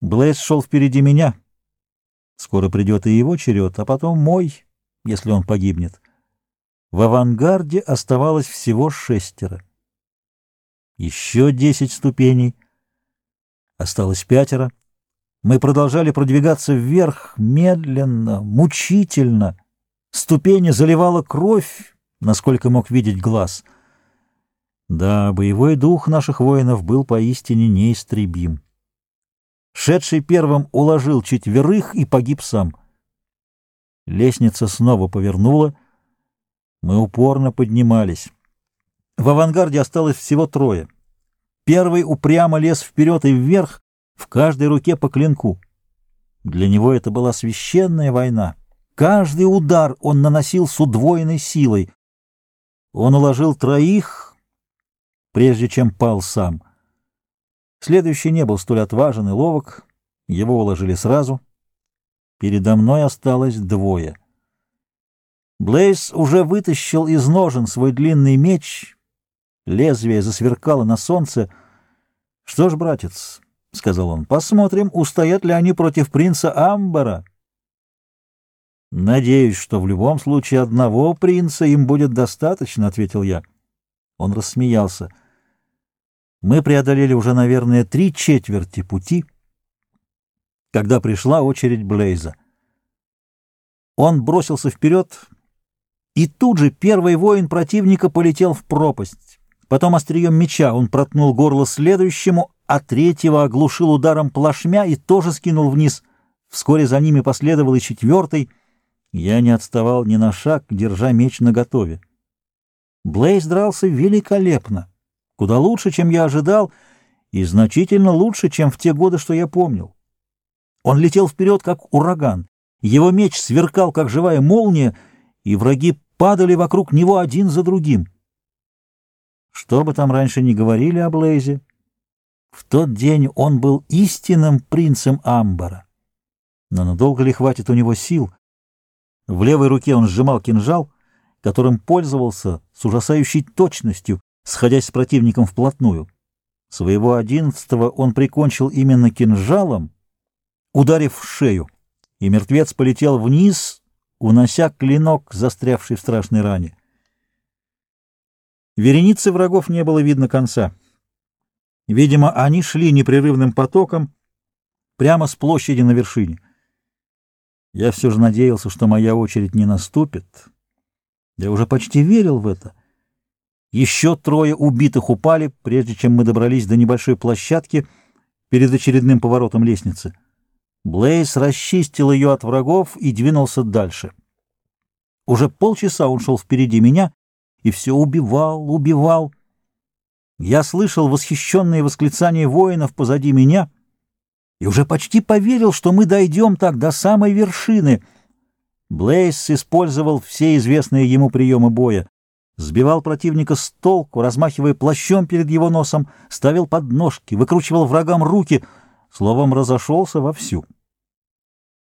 Блейз шел впереди меня. Скоро придет и его черед, а потом мой, если он погибнет. В авангарде оставалось всего шестеро. Еще десять ступеней. Осталось пятеро. Мы продолжали продвигаться вверх, медленно, мучительно. Ступени заливала кровь, насколько мог видеть глаз. Да, боевой дух наших воинов был поистине неистребим. Шедший первым уложил четверых и погиб сам. Лестница снова повернула. Мы упорно поднимались. В авангарде осталось всего трое. Первый упрямо лез вперед и вверх, в каждой руке по клинку. Для него это была священная война. Каждый удар он наносил с удвоенной силой. Он уложил троих, прежде чем пал сам. Следующий не был столь отважен и ловок, его уложили сразу. Передо мной осталось двое. Блейз уже вытащил из ножен свой длинный меч, лезвие засверкало на солнце. — Что ж, братец, — сказал он, — посмотрим, устоят ли они против принца Амбара. — Надеюсь, что в любом случае одного принца им будет достаточно, — ответил я. Он рассмеялся. — мы преодолели уже, наверное, три четверти пути, когда пришла очередь Блейза. Он бросился вперед, и тут же первый воин противника полетел в пропасть. Потом острием меча он проткнул горло следующему, а третьего оглушил ударом плашмя и тоже скинул вниз. Вскоре за ними последовал и четвертый. Я не отставал ни на шаг, держа меч наготове. Блейз дрался великолепно куда лучше, чем я ожидал, и значительно лучше, чем в те годы, что я помнил. Он летел вперед, как ураган. Его меч сверкал, как живая молния, и враги падали вокруг него один за другим. Что бы там раньше ни говорили о Блейзе, в тот день он был истинным принцем Амбара. Но надолго ли хватит у него сил? В левой руке он сжимал кинжал, которым пользовался с ужасающей точностью, сходясь с противником вплотную. Своего одиннадцатого он прикончил именно кинжалом, ударив в шею, и мертвец полетел вниз, унося клинок, застрявший в страшной ране. Вереницы врагов не было видно конца. Видимо, они шли непрерывным потоком прямо с площади на вершине. Я все же надеялся, что моя очередь не наступит. Я уже почти верил в это — еще трое убитых упали, прежде чем мы добрались до небольшой площадки перед очередным поворотом лестницы. Блейз расчистил ее от врагов и двинулся дальше. Уже полчаса он шел впереди меня и все убивал, убивал. Я слышал восхищенные восклицания воинов позади меня и уже почти поверил, что мы дойдем так до самой вершины. Блейз использовал все известные ему приемы боя сбивал противника с толку, размахивая плащом перед его носом, ставил подножки, выкручивал врагам руки, словом, разошелся вовсю.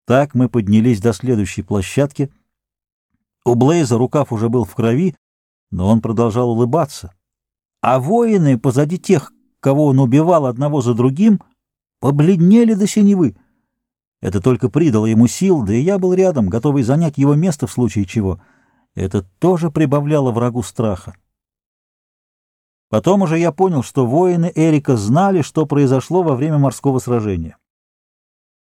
Так мы поднялись до следующей площадки. У Блейза рукав уже был в крови, но он продолжал улыбаться. А воины позади тех, кого он убивал одного за другим, побледнели до синевы. Это только придало ему сил, да и я был рядом, готовый занять его место в случае чего — это тоже прибавляло врагу страха. Потом уже я понял, что воины Эрика знали, что произошло во время морского сражения.